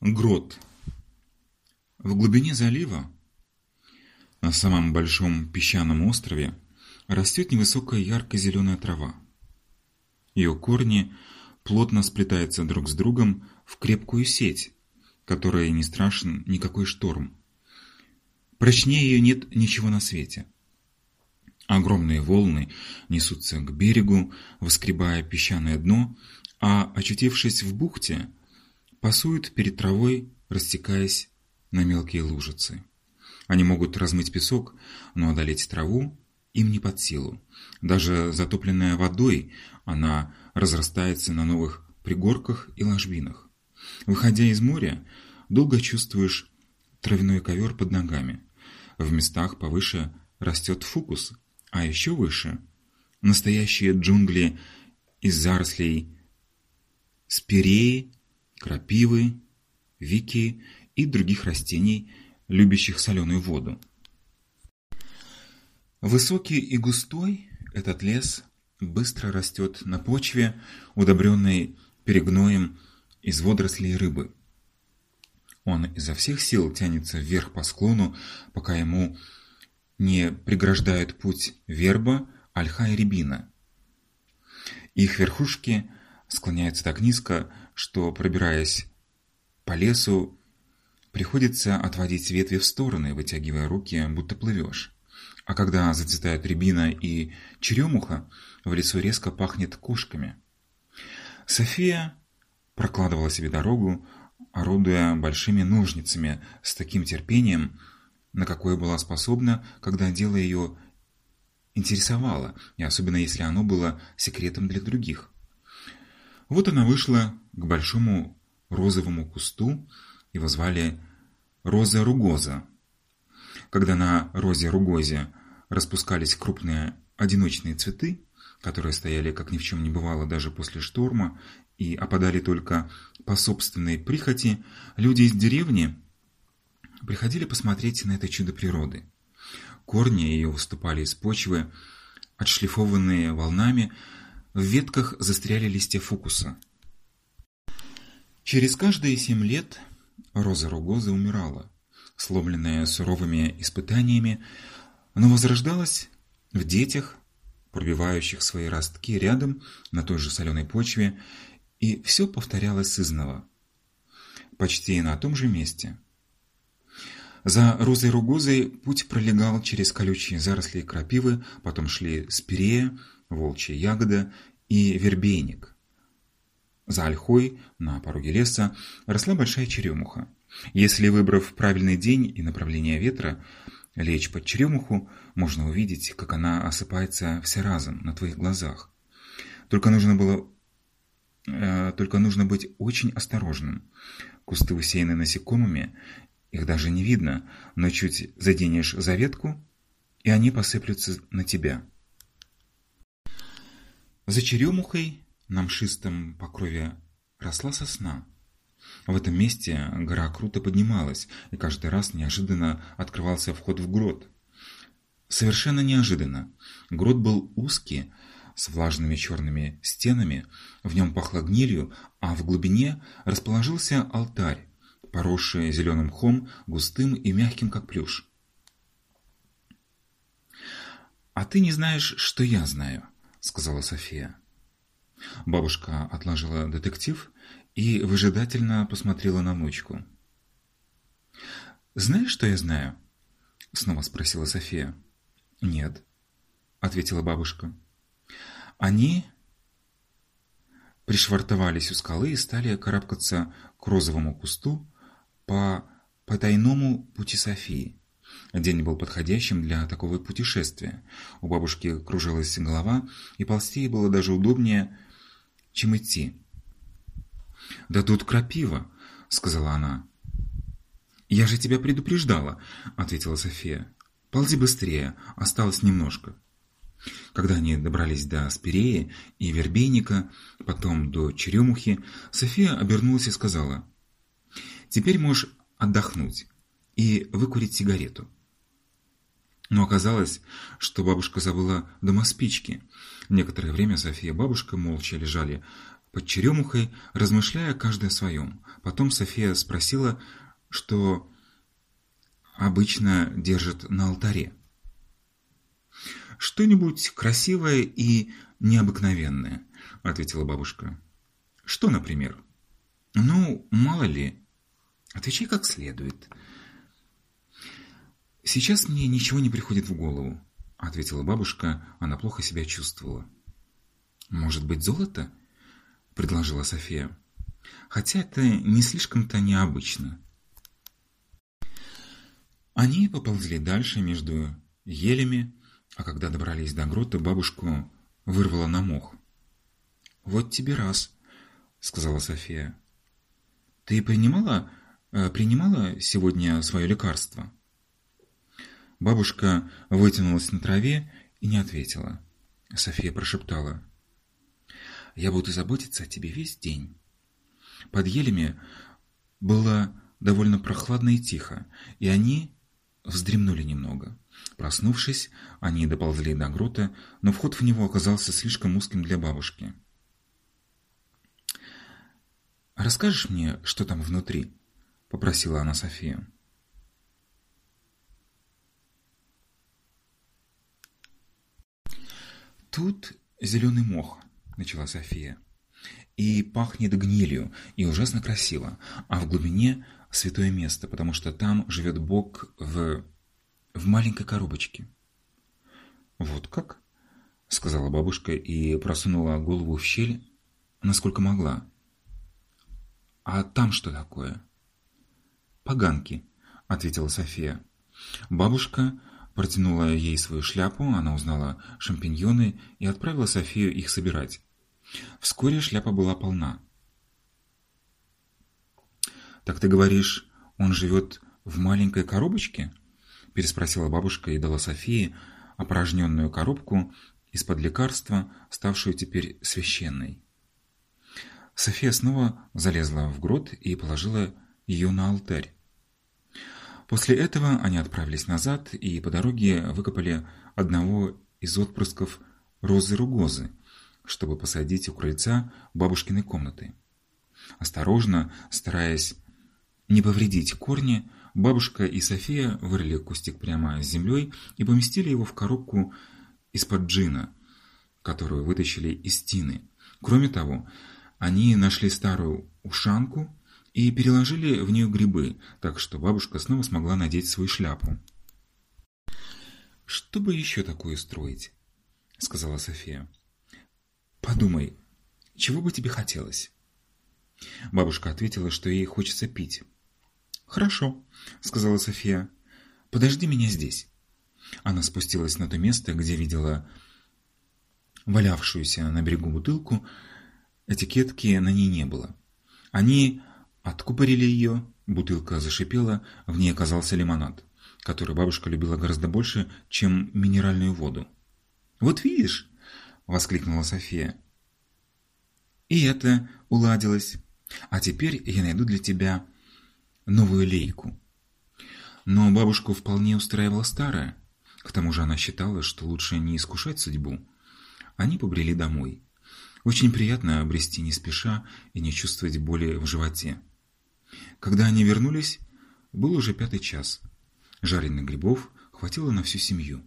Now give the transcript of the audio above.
Грот. В глубине залива, на самом большом песчаном острове, растет невысокая ярко-зеленая трава. Ее корни плотно сплетаются друг с другом в крепкую сеть, которой не страшен никакой шторм. Прочнее ее нет ничего на свете. Огромные волны несутся к берегу, воскребая песчаное дно, а, очутившись в бухте, пасуют перед травой, растекаясь на мелкие лужицы. Они могут размыть песок, но одолеть траву им не под силу. Даже затопленная водой, она разрастается на новых пригорках и ложбинах. Выходя из моря, долго чувствуешь травяной ковер под ногами. В местах повыше растет фукус, а еще выше – настоящие джунгли из зарослей спиреи, крапивы, вики и других растений, любящих соленую воду. Высокий и густой этот лес быстро растет на почве, удобренной перегноем из водорослей рыбы. Он изо всех сил тянется вверх по склону, пока ему не преграждают путь верба, ольха и рябина. Их верхушки склоняются так низко, что, пробираясь по лесу, приходится отводить ветви в стороны, вытягивая руки, будто плывешь. А когда зацветают рябина и черемуха, в лесу резко пахнет кошками. София прокладывала себе дорогу, орудуя большими ножницами с таким терпением, на какое была способна, когда дело ее интересовало, и особенно если оно было секретом для других. Вот она вышла к большому розовому кусту, его звали Роза Ругоза. Когда на розе Ругозе распускались крупные одиночные цветы, которые стояли, как ни в чем не бывало, даже после шторма, и опадали только по собственной прихоти, люди из деревни приходили посмотреть на это чудо природы. Корни ее выступали из почвы, отшлифованные волнами, в ветках застряли листья фукуса. Через каждые семь лет Роза Ругоза умирала, сломленная суровыми испытаниями, но возрождалась в детях, пробивающих свои ростки рядом на той же соленой почве, и все повторялось изнова, почти на том же месте. За Розой Ругозой путь пролегал через колючие заросли крапивы, потом шли спирея, волчья ягода и вербейник. За ольхой на пороге леса росла большая черемуха. Если, выбрав правильный день и направление ветра, лечь под черемуху, можно увидеть, как она осыпается вся разом на твоих глазах. Только нужно было э, только нужно быть очень осторожным. Кусты усеяны насекомыми, их даже не видно, но чуть заденешь за ветку, и они посыплются на тебя. За черемухой на мшистом покрове росла сосна. В этом месте гора круто поднималась, и каждый раз неожиданно открывался вход в грот. Совершенно неожиданно. Грот был узкий, с влажными черными стенами, в нем пахло гнилью, а в глубине расположился алтарь, поросший зеленым мхом, густым и мягким, как плюш. «А ты не знаешь, что я знаю», — сказала София. Бабушка отложила детектив и выжидательно посмотрела на внучку. «Знаешь, что я знаю?» — снова спросила София. «Нет», — ответила бабушка. Они пришвартовались у скалы и стали карабкаться к розовому кусту по потайному пути Софии. День был подходящим для такого путешествия. У бабушки кружилась голова, и ползти было даже удобнее, чем идти. «Да тут крапива», — сказала она. «Я же тебя предупреждала», — ответила София. «Ползи быстрее, осталось немножко». Когда они добрались до Спиреи и Вербейника, потом до Черемухи, София обернулась и сказала, «Теперь можешь отдохнуть и выкурить сигарету». Но оказалось, что бабушка забыла дома спички. Некоторое время София и бабушка молча лежали под черемухой, размышляя каждый о своем. Потом София спросила, что обычно держат на алтаре. «Что-нибудь красивое и необыкновенное», — ответила бабушка. «Что, например?» «Ну, мало ли. Отвечай как следует». «Сейчас мне ничего не приходит в голову», — ответила бабушка. Она плохо себя чувствовала. «Может быть, золото?» — предложила София. «Хотя это не слишком-то необычно». Они поползли дальше между елями, а когда добрались до грота, бабушку вырвала на мох. «Вот тебе раз», — сказала София. «Ты принимала, э, принимала сегодня свое лекарство?» Бабушка вытянулась на траве и не ответила. София прошептала. «Я буду заботиться о тебе весь день». Под елями было довольно прохладно и тихо, и они вздремнули немного. Проснувшись, они доползли до грота, но вход в него оказался слишком узким для бабушки. «Расскажешь мне, что там внутри?» — попросила она Софию. «Тут зеленый мох», — начала София. «И пахнет гнилью, и ужасно красиво, а в глубине святое место, потому что там живет Бог в... в маленькой коробочке. «Вот как?» — сказала бабушка и просунула голову в щель, насколько могла. «А там что такое?» «Поганки», — ответила София. Бабушка протянула ей свою шляпу, она узнала шампиньоны и отправила Софию их собирать. Вскоре шляпа была полна. «Так ты говоришь, он живет в маленькой коробочке?» переспросила бабушка и дала Софии опорожненную коробку из-под лекарства, ставшую теперь священной. София снова залезла в грот и положила ее на алтарь. После этого они отправились назад и по дороге выкопали одного из отпрысков розы ругозы, чтобы посадить у крыльца бабушкиной комнаты. Осторожно, стараясь не повредить корни, бабушка и София вырыли кустик прямо с землей и поместили его в коробку из-под джина, которую вытащили из тины. Кроме того, они нашли старую ушанку и переложили в нее грибы, так что бабушка снова смогла надеть свою шляпу. «Что бы еще такое строить?» — сказала София. «Подумай, чего бы тебе хотелось?» Бабушка ответила, что ей хочется пить. «Хорошо», — сказала София. «Подожди меня здесь». Она спустилась на то место, где видела валявшуюся на берегу бутылку. Этикетки на ней не было. Они откупорили ее, бутылка зашипела, в ней оказался лимонад, который бабушка любила гораздо больше, чем минеральную воду. «Вот видишь!» — воскликнула София. «И это уладилось. А теперь я найду для тебя новую лейку. Но бабушку вполне устраивала старая. К тому же она считала, что лучше не искушать судьбу. Они побрели домой. Очень приятно обрести не спеша и не чувствовать боли в животе. Когда они вернулись, был уже пятый час. Жареных грибов хватило на всю семью.